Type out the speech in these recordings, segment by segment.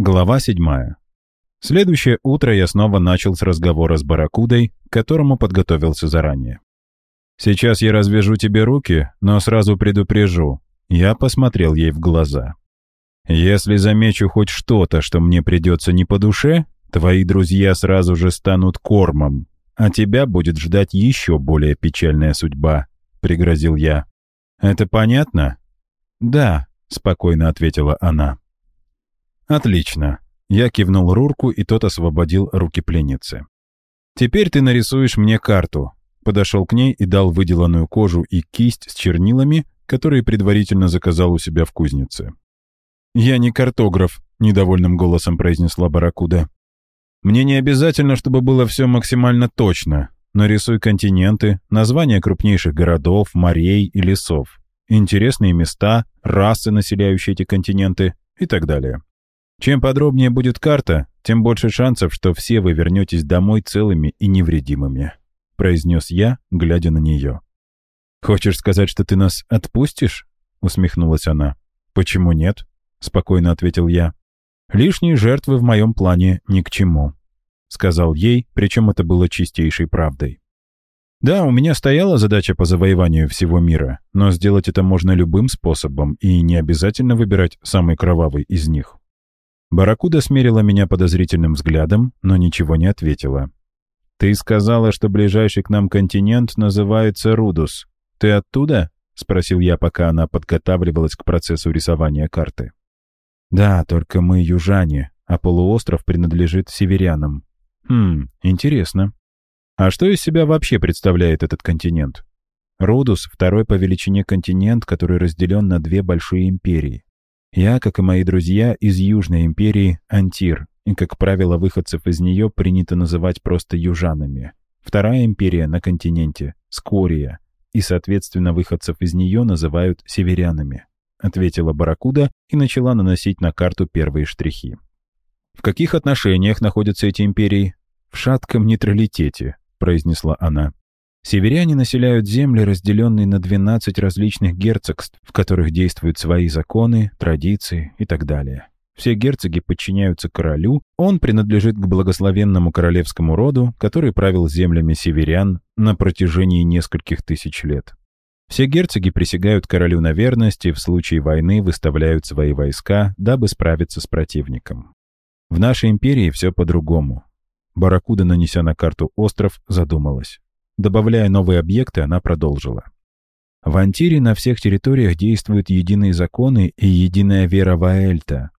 Глава 7. Следующее утро я снова начал с разговора с Баракудой, к которому подготовился заранее. «Сейчас я развяжу тебе руки, но сразу предупрежу». Я посмотрел ей в глаза. «Если замечу хоть что-то, что мне придется не по душе, твои друзья сразу же станут кормом, а тебя будет ждать еще более печальная судьба», — пригрозил я. «Это понятно?» «Да», — спокойно ответила она. «Отлично». Я кивнул Рурку, и тот освободил руки пленницы. «Теперь ты нарисуешь мне карту». Подошел к ней и дал выделанную кожу и кисть с чернилами, которые предварительно заказал у себя в кузнице. «Я не картограф», — недовольным голосом произнесла Баракуда. «Мне не обязательно, чтобы было все максимально точно. Нарисуй континенты, названия крупнейших городов, морей и лесов, интересные места, расы, населяющие эти континенты и так далее. Чем подробнее будет карта, тем больше шансов, что все вы вернетесь домой целыми и невредимыми», — произнес я, глядя на нее. «Хочешь сказать, что ты нас отпустишь?» — усмехнулась она. «Почему нет?» — спокойно ответил я. «Лишние жертвы в моем плане ни к чему», — сказал ей, причем это было чистейшей правдой. Да, у меня стояла задача по завоеванию всего мира, но сделать это можно любым способом и не обязательно выбирать самый кровавый из них. Баракуда смерила меня подозрительным взглядом, но ничего не ответила. «Ты сказала, что ближайший к нам континент называется Рудус. Ты оттуда?» — спросил я, пока она подготавливалась к процессу рисования карты. «Да, только мы южане, а полуостров принадлежит северянам». «Хм, интересно. А что из себя вообще представляет этот континент?» Рудус — второй по величине континент, который разделен на две большие империи. Я, как и мои друзья из Южной империи, Антир, и, как правило, выходцев из нее принято называть просто южанами. Вторая империя на континенте — Скория, и, соответственно, выходцев из нее называют северянами, ответила Баракуда и начала наносить на карту первые штрихи. «В каких отношениях находятся эти империи?» «В шатком нейтралитете», — произнесла она. Северяне населяют земли, разделенные на 12 различных герцогств, в которых действуют свои законы, традиции и так далее. Все герцоги подчиняются королю, он принадлежит к благословенному королевскому роду, который правил землями северян на протяжении нескольких тысяч лет. Все герцоги присягают королю на верность и в случае войны выставляют свои войска, дабы справиться с противником. В нашей империи все по-другому. Баракуда, нанеся на карту остров, задумалась. Добавляя новые объекты, она продолжила. В Антире на всех территориях действуют единые законы и единая вера Ваэльта.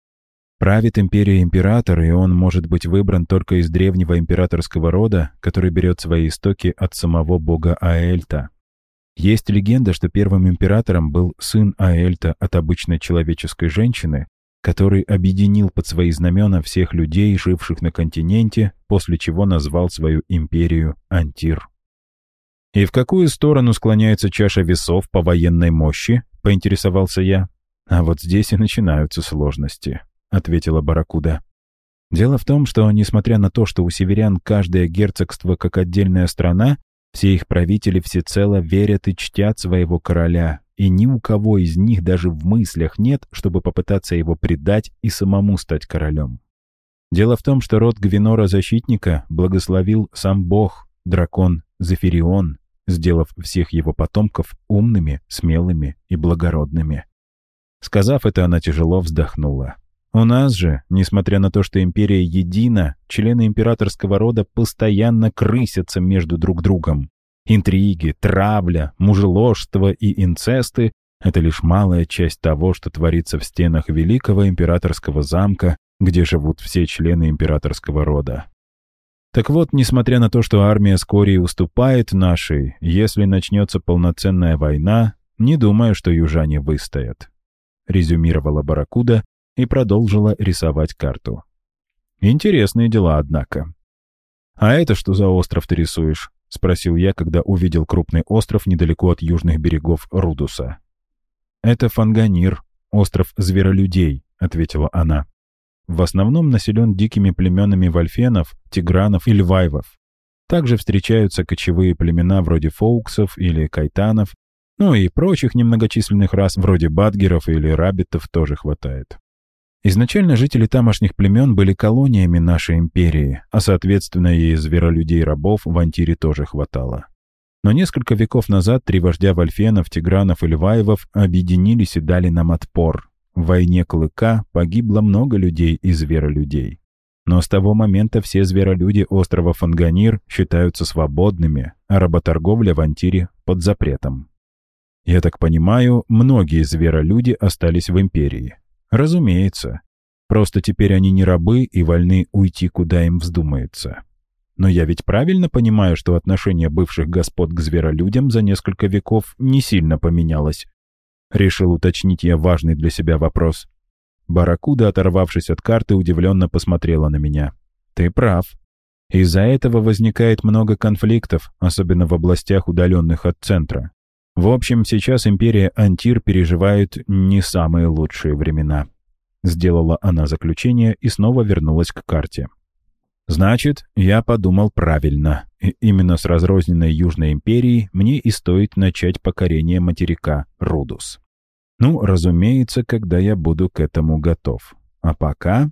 Правит империя император, и он может быть выбран только из древнего императорского рода, который берет свои истоки от самого бога Аэльта. Есть легенда, что первым императором был сын Аэльта от обычной человеческой женщины, который объединил под свои знамена всех людей, живших на континенте, после чего назвал свою империю Антир. «И в какую сторону склоняется чаша весов по военной мощи?» — поинтересовался я. «А вот здесь и начинаются сложности», — ответила Баракуда. «Дело в том, что, несмотря на то, что у северян каждое герцогство как отдельная страна, все их правители всецело верят и чтят своего короля, и ни у кого из них даже в мыслях нет, чтобы попытаться его предать и самому стать королем. Дело в том, что род Гвинора-защитника благословил сам бог, дракон Зефирион, сделав всех его потомков умными, смелыми и благородными. Сказав это, она тяжело вздохнула. У нас же, несмотря на то, что империя едина, члены императорского рода постоянно крысятся между друг другом. Интриги, травля, мужеложство и инцесты — это лишь малая часть того, что творится в стенах великого императорского замка, где живут все члены императорского рода. Так вот, несмотря на то, что армия Скории уступает нашей, если начнется полноценная война, не думаю, что южане выстоят. Резюмировала Баракуда и продолжила рисовать карту. Интересные дела, однако. «А это что за остров ты рисуешь?» — спросил я, когда увидел крупный остров недалеко от южных берегов Рудуса. «Это Фанганир, остров зверолюдей», — ответила она в основном населен дикими племенами вольфенов, тигранов и львайвов. Также встречаются кочевые племена вроде фоуксов или кайтанов, ну и прочих немногочисленных рас вроде бадгеров или раббитов тоже хватает. Изначально жители тамошних племен были колониями нашей империи, а соответственно и зверолюдей-рабов в Антире тоже хватало. Но несколько веков назад три вождя Вольфенов, Тигранов и Льваевов объединились и дали нам отпор. В войне Клыка погибло много людей и зверолюдей. Но с того момента все зверолюди острова Фанганир считаются свободными, а работорговля в Антире под запретом. Я так понимаю, многие зверолюди остались в империи. Разумеется. Просто теперь они не рабы и вольны уйти, куда им вздумается. Но я ведь правильно понимаю, что отношение бывших господ к зверолюдям за несколько веков не сильно поменялось. Решил уточнить я важный для себя вопрос. Баракуда, оторвавшись от карты, удивленно посмотрела на меня. «Ты прав. Из-за этого возникает много конфликтов, особенно в областях, удаленных от центра. В общем, сейчас империя Антир переживает не самые лучшие времена. Сделала она заключение и снова вернулась к карте. Значит, я подумал правильно. Именно с разрозненной Южной империей мне и стоит начать покорение материка Рудус. Ну, разумеется, когда я буду к этому готов. А пока...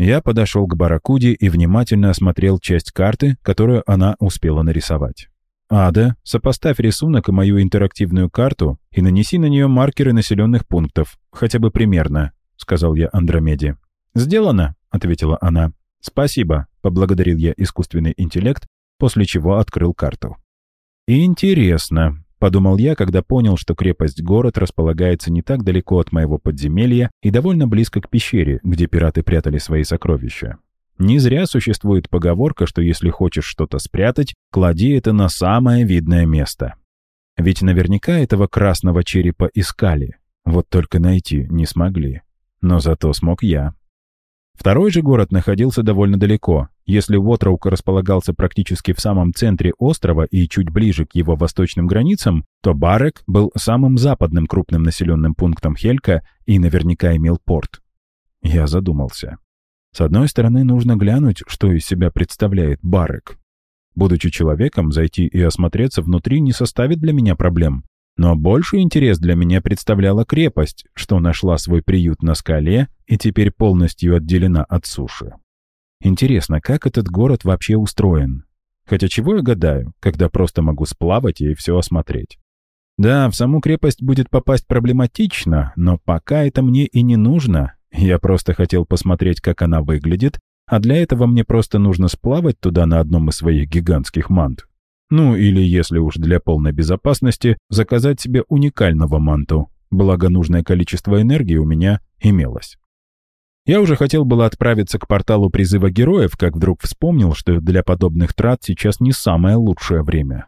Я подошел к Баракуде и внимательно осмотрел часть карты, которую она успела нарисовать. «Ада, сопоставь рисунок и мою интерактивную карту и нанеси на нее маркеры населенных пунктов, хотя бы примерно», — сказал я Андромеде. «Сделано», — ответила она. «Спасибо», — поблагодарил я искусственный интеллект, после чего открыл карту. «Интересно», — подумал я, когда понял, что крепость-город располагается не так далеко от моего подземелья и довольно близко к пещере, где пираты прятали свои сокровища. Не зря существует поговорка, что если хочешь что-то спрятать, клади это на самое видное место. Ведь наверняка этого красного черепа искали, вот только найти не смогли. Но зато смог я. Второй же город находился довольно далеко. Если Уотроук располагался практически в самом центре острова и чуть ближе к его восточным границам, то Барек был самым западным крупным населенным пунктом Хелька и наверняка имел порт. Я задумался. С одной стороны, нужно глянуть, что из себя представляет Барек. Будучи человеком, зайти и осмотреться внутри не составит для меня проблем. Но больший интерес для меня представляла крепость, что нашла свой приют на скале и теперь полностью отделена от суши. Интересно, как этот город вообще устроен? Хотя чего я гадаю, когда просто могу сплавать и все осмотреть? Да, в саму крепость будет попасть проблематично, но пока это мне и не нужно, я просто хотел посмотреть, как она выглядит, а для этого мне просто нужно сплавать туда на одном из своих гигантских мант. Ну, или, если уж для полной безопасности, заказать себе уникального манту, благо нужное количество энергии у меня имелось. Я уже хотел было отправиться к порталу призыва героев, как вдруг вспомнил, что для подобных трат сейчас не самое лучшее время.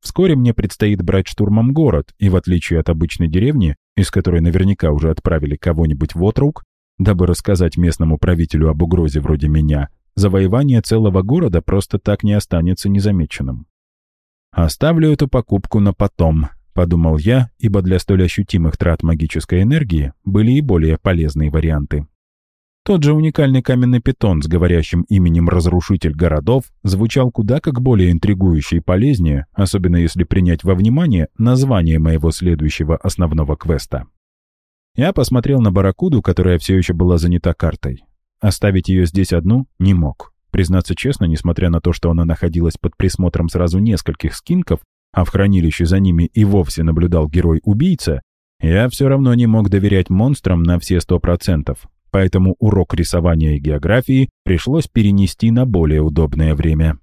Вскоре мне предстоит брать штурмом город, и в отличие от обычной деревни, из которой наверняка уже отправили кого-нибудь в отрук, Дабы рассказать местному правителю об угрозе вроде меня, завоевание целого города просто так не останется незамеченным. «Оставлю эту покупку на потом», — подумал я, ибо для столь ощутимых трат магической энергии были и более полезные варианты. Тот же уникальный каменный питон с говорящим именем «Разрушитель городов» звучал куда как более интригующе и полезнее, особенно если принять во внимание название моего следующего основного квеста. Я посмотрел на барракуду, которая все еще была занята картой. Оставить ее здесь одну не мог. Признаться честно, несмотря на то, что она находилась под присмотром сразу нескольких скинков, а в хранилище за ними и вовсе наблюдал герой-убийца, я все равно не мог доверять монстрам на все сто процентов, поэтому урок рисования и географии пришлось перенести на более удобное время.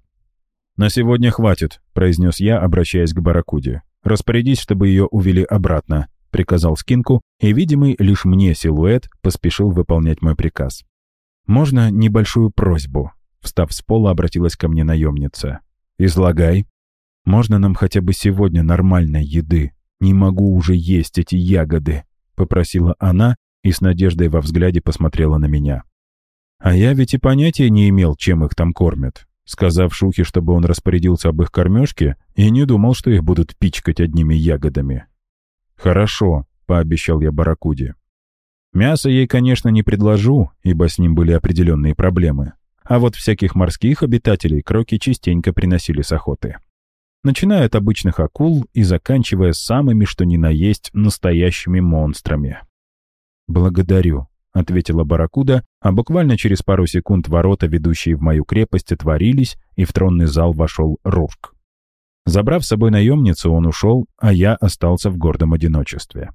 «На сегодня хватит», — произнес я, обращаясь к Баракуде. «Распорядись, чтобы ее увели обратно приказал Скинку, и видимый лишь мне силуэт поспешил выполнять мой приказ. «Можно небольшую просьбу?» Встав с пола, обратилась ко мне наемница. «Излагай. Можно нам хотя бы сегодня нормальной еды? Не могу уже есть эти ягоды», — попросила она и с надеждой во взгляде посмотрела на меня. А я ведь и понятия не имел, чем их там кормят. Сказав Шухе, чтобы он распорядился об их кормежке, и не думал, что их будут пичкать одними ягодами. «Хорошо», — пообещал я Баракуде. Мясо ей, конечно, не предложу, ибо с ним были определенные проблемы. А вот всяких морских обитателей кроки частенько приносили с охоты. Начиная от обычных акул и заканчивая самыми, что ни на есть, настоящими монстрами. «Благодарю», — ответила Баракуда, а буквально через пару секунд ворота, ведущие в мою крепость, отворились, и в тронный зал вошел Рурк. Забрав с собой наемницу, он ушел, а я остался в гордом одиночестве.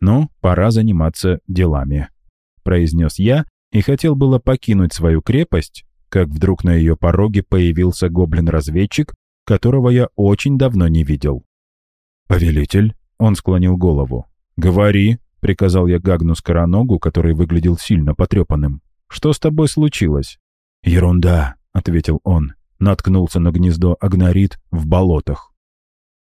«Ну, пора заниматься делами», — произнес я, и хотел было покинуть свою крепость, как вдруг на ее пороге появился гоблин-разведчик, которого я очень давно не видел. «Повелитель?» — он склонил голову. «Говори», — приказал я Гагну Скороногу, который выглядел сильно потрепанным. «Что с тобой случилось?» «Ерунда», — ответил он. Наткнулся на гнездо агнорид в болотах.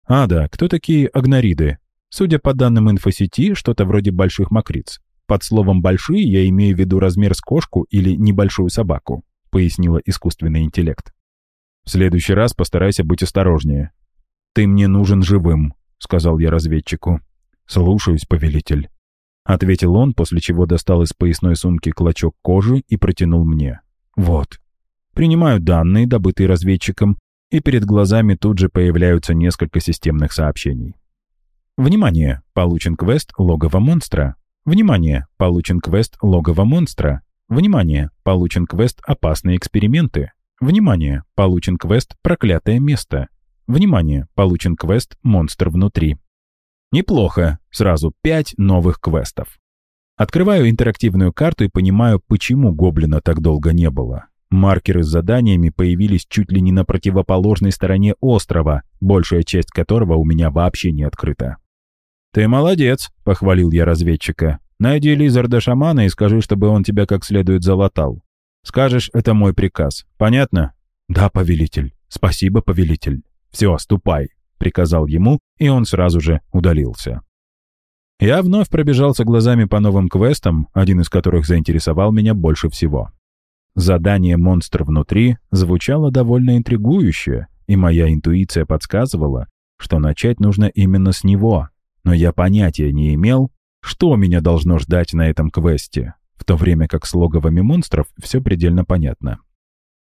«А, да, кто такие агнориды?» Судя по данным инфосети, что-то вроде больших мокриц. Под словом «большие» я имею в виду размер с кошку или небольшую собаку, пояснила искусственный интеллект. В следующий раз постарайся быть осторожнее. Ты мне нужен живым, сказал я разведчику. «Слушаюсь, повелитель», — ответил он, после чего достал из поясной сумки клочок кожи и протянул мне. «Вот». Принимаю данные, добытые разведчиком, и перед глазами тут же появляются несколько системных сообщений. Внимание! Получен квест «Логово монстра». Внимание! Получен квест «Логово монстра». Внимание! Получен квест «Опасные эксперименты». Внимание! Получен квест «Проклятое место». Внимание! Получен квест «Монстр внутри». Неплохо. Сразу пять новых квестов. Открываю интерактивную карту и понимаю, почему гоблина так долго не было. Маркеры с заданиями появились чуть ли не на противоположной стороне острова, большая часть которого у меня вообще не открыта. «Ты молодец», — похвалил я разведчика. «Найди Лизарда-шамана и скажи, чтобы он тебя как следует залатал. Скажешь, это мой приказ. Понятно?» «Да, повелитель. Спасибо, повелитель. Все, ступай» приказал ему, и он сразу же удалился. Я вновь пробежался глазами по новым квестам, один из которых заинтересовал меня больше всего. Задание «Монстр внутри» звучало довольно интригующе, и моя интуиция подсказывала, что начать нужно именно с него, но я понятия не имел, что меня должно ждать на этом квесте, в то время как с логовами монстров все предельно понятно.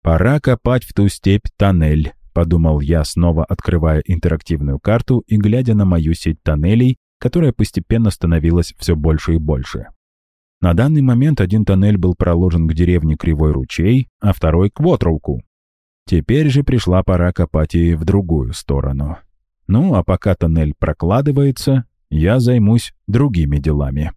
Пора копать в ту степь тоннель, подумал я, снова открывая интерактивную карту и глядя на мою сеть тоннелей, которая постепенно становилась все больше и больше. На данный момент один тоннель был проложен к деревне Кривой ручей, а второй — к Вотровку. Теперь же пришла пора копать и в другую сторону. Ну, а пока тоннель прокладывается, я займусь другими делами.